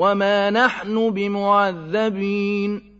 وما نحن بمعذبين